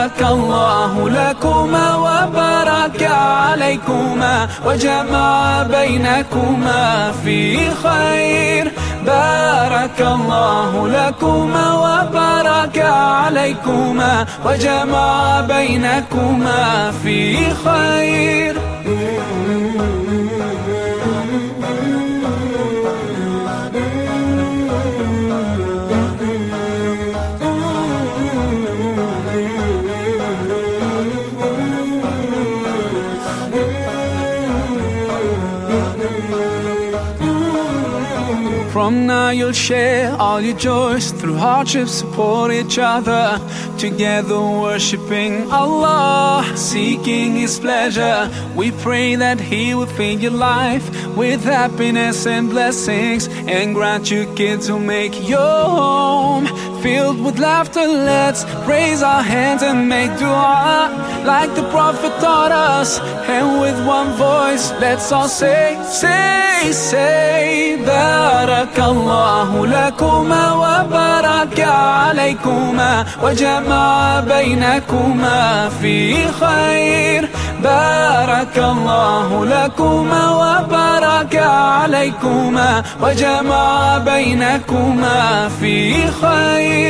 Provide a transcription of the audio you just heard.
بارك الله لكما وبارك عليكما وجمع بينكما في خير. بارك الله لكما وبارك عليكما وجمع بينكما في خير. From now you'll share all your joys through hardships, support each other. Together worshiping Allah, seeking His pleasure. We pray that He will fill your life with happiness and blessings and grant you kids who make your home filled with laughter. Let's raise our hands and make dua like the Prophet taught us. And with one voice, let's all say, say, say, الله لكما وبارك عليكما وجمع بينكما في خير بارك الله لكما وبارك عليكما وجمع بينكما في خير.